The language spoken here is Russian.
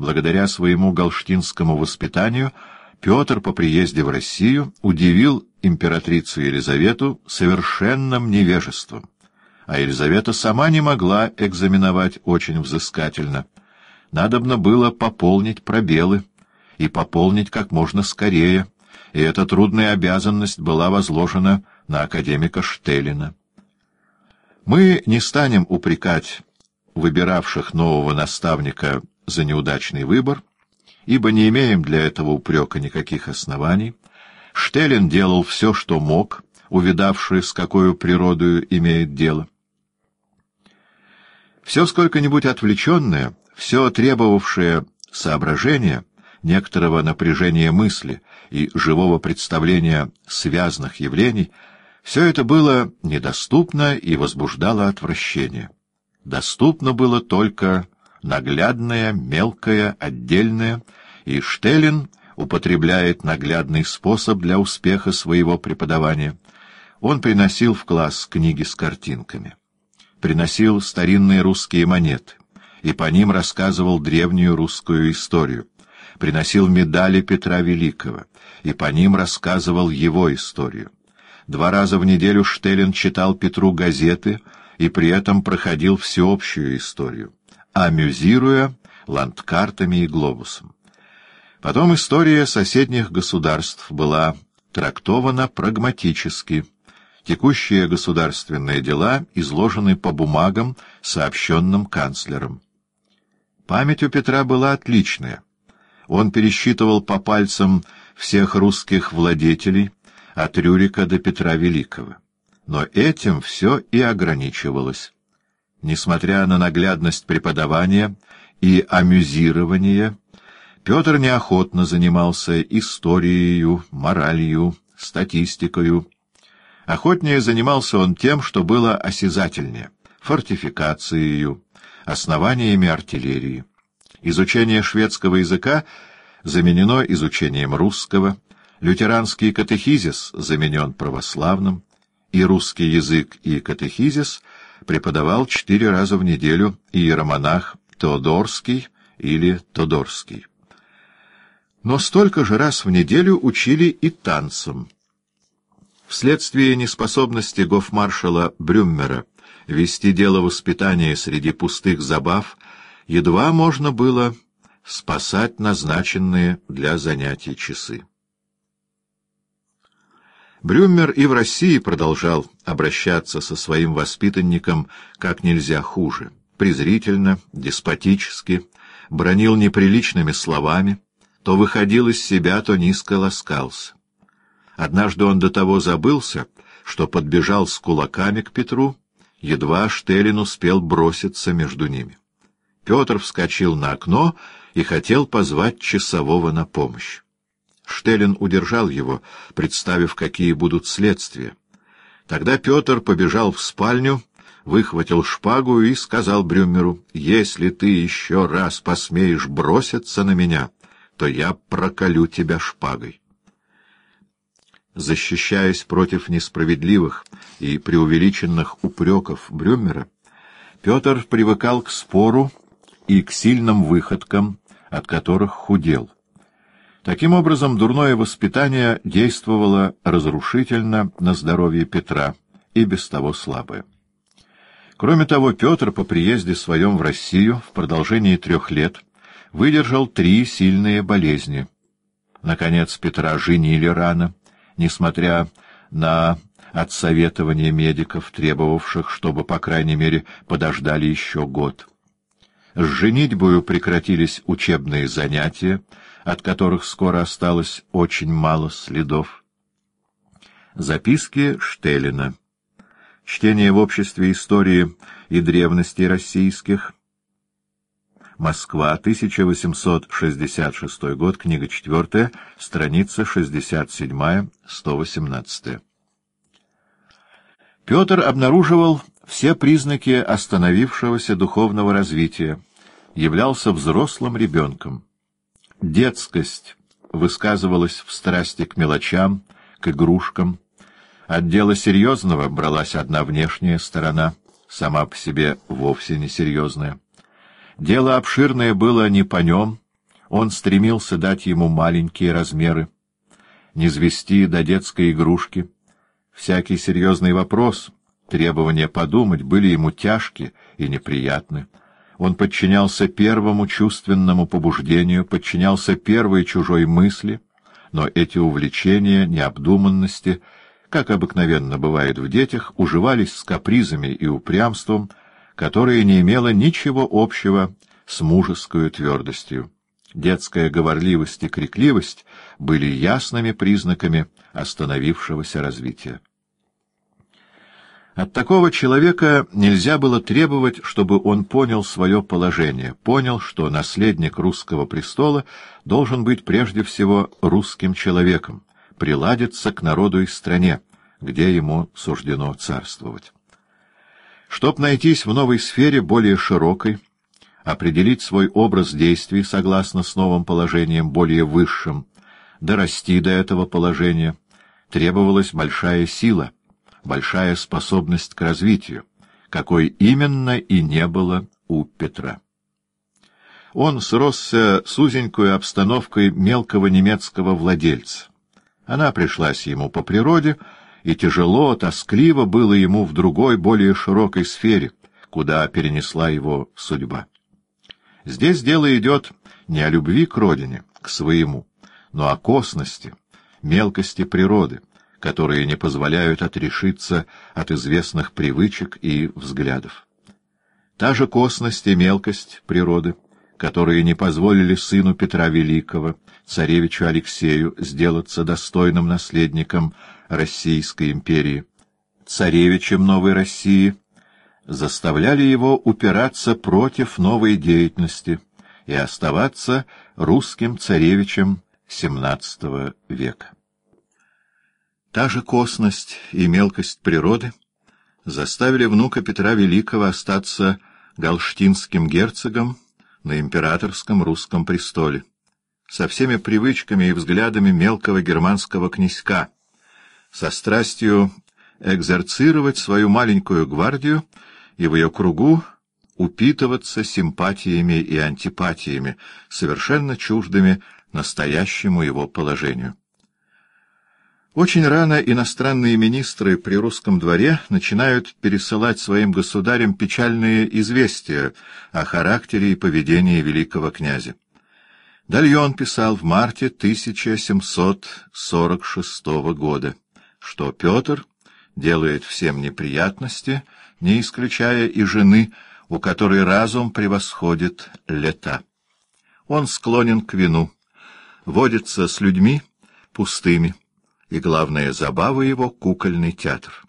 Благодаря своему галштинскому воспитанию Петр по приезде в Россию удивил императрицу Елизавету совершенным невежеством, а Елизавета сама не могла экзаменовать очень взыскательно. Надобно было пополнить пробелы, и пополнить как можно скорее, и эта трудная обязанность была возложена на академика Штелина. Мы не станем упрекать выбиравших нового наставника за неудачный выбор, ибо не имеем для этого упрека никаких оснований. Штелин делал все, что мог, увидавший, с какой природою имеет дело. Все сколько-нибудь отвлеченное, все требовавшее соображения, некоторого напряжения мысли и живого представления связанных явлений — все это было недоступно и возбуждало отвращение. Доступно было только наглядное, мелкое, отдельное, и Штеллин употребляет наглядный способ для успеха своего преподавания. Он приносил в класс книги с картинками, приносил старинные русские монеты, и по ним рассказывал древнюю русскую историю, приносил медали Петра Великого, и по ним рассказывал его историю. Два раза в неделю Штеллин читал Петру газеты и при этом проходил всеобщую историю, амюзируя ландкартами и глобусом. Потом история соседних государств была трактована прагматически. Текущие государственные дела изложены по бумагам, сообщенным канцлером. Память у Петра была отличная. Он пересчитывал по пальцам всех русских владетелей, от Рюрика до Петра Великого. Но этим все и ограничивалось. Несмотря на наглядность преподавания и амюзирования, Петр неохотно занимался историей, моралью, статистикою. Охотнее занимался он тем, что было осязательнее — фортификацией, основаниями артиллерии. Изучение шведского языка заменено изучением русского — лютеранский катехизис заменен православным, и русский язык и катехизис преподавал четыре раза в неделю иеромонах Теодорский или Тодорский. Но столько же раз в неделю учили и танцам. Вследствие неспособности гофмаршала Брюммера вести дело воспитания среди пустых забав едва можно было спасать назначенные для занятий часы. Брюмер и в России продолжал обращаться со своим воспитанником как нельзя хуже, презрительно, деспотически, бронил неприличными словами, то выходил из себя, то низко ласкался. Однажды он до того забылся, что подбежал с кулаками к Петру, едва Штелин успел броситься между ними. Петр вскочил на окно и хотел позвать часового на помощь. Штелин удержал его, представив, какие будут следствия. Тогда Петр побежал в спальню, выхватил шпагу и сказал Брюмеру, «Если ты еще раз посмеешь броситься на меня, то я проколю тебя шпагой». Защищаясь против несправедливых и преувеличенных упреков Брюмера, Петр привыкал к спору и к сильным выходкам, от которых худел. Таким образом, дурное воспитание действовало разрушительно на здоровье Петра, и без того слабое. Кроме того, Петр по приезде своем в Россию в продолжении трех лет выдержал три сильные болезни. Наконец, Петра женили рано, несмотря на отсоветование медиков, требовавших, чтобы, по крайней мере, подождали еще год. С женитьбою прекратились учебные занятия, от которых скоро осталось очень мало следов. Записки Штелина. Чтение в обществе истории и древностей российских. Москва, 1866 год, книга 4, страница 67-118. Петр обнаруживал все признаки остановившегося духовного развития, являлся взрослым ребенком. Детскость высказывалась в страсти к мелочам, к игрушкам. От дела серьезного бралась одна внешняя сторона, сама по себе вовсе не серьезная. Дело обширное было не по нем, Он стремился дать ему маленькие размеры, не звести до детской игрушки. Всякий серьезный вопрос, требования подумать были ему тяжки и неприятны. Он подчинялся первому чувственному побуждению, подчинялся первой чужой мысли, но эти увлечения, необдуманности, как обыкновенно бывает в детях, уживались с капризами и упрямством, которое не имело ничего общего с мужеской твердостью. Детская говорливость и крикливость были ясными признаками остановившегося развития. От такого человека нельзя было требовать, чтобы он понял свое положение, понял, что наследник русского престола должен быть прежде всего русским человеком, приладиться к народу и стране, где ему суждено царствовать. Чтоб найтись в новой сфере более широкой, определить свой образ действий согласно с новым положением более высшим, дорасти до этого положения, требовалась большая сила, большая способность к развитию, какой именно и не было у Петра. Он сросся с узенькой обстановкой мелкого немецкого владельца. Она пришлась ему по природе, и тяжело, тоскливо было ему в другой, более широкой сфере, куда перенесла его судьба. Здесь дело идет не о любви к родине, к своему, но о косности, мелкости природы, которые не позволяют отрешиться от известных привычек и взглядов. Та же косность и мелкость природы, которые не позволили сыну Петра Великого, царевичу Алексею, сделаться достойным наследником Российской империи, царевичем Новой России — заставляли его упираться против новой деятельности и оставаться русским царевичем XVII века. Та же косность и мелкость природы заставили внука Петра Великого остаться галштинским герцогом на императорском русском престоле, со всеми привычками и взглядами мелкого германского князька, со страстью экзерцировать свою маленькую гвардию и в ее кругу упитываться симпатиями и антипатиями, совершенно чуждыми настоящему его положению. Очень рано иностранные министры при русском дворе начинают пересылать своим государям печальные известия о характере и поведении великого князя. Дальон писал в марте 1746 года, что Петр делает всем неприятности, не исключая и жены, у которой разум превосходит лета. Он склонен к вину, водится с людьми пустыми, и главная забава его — кукольный театр.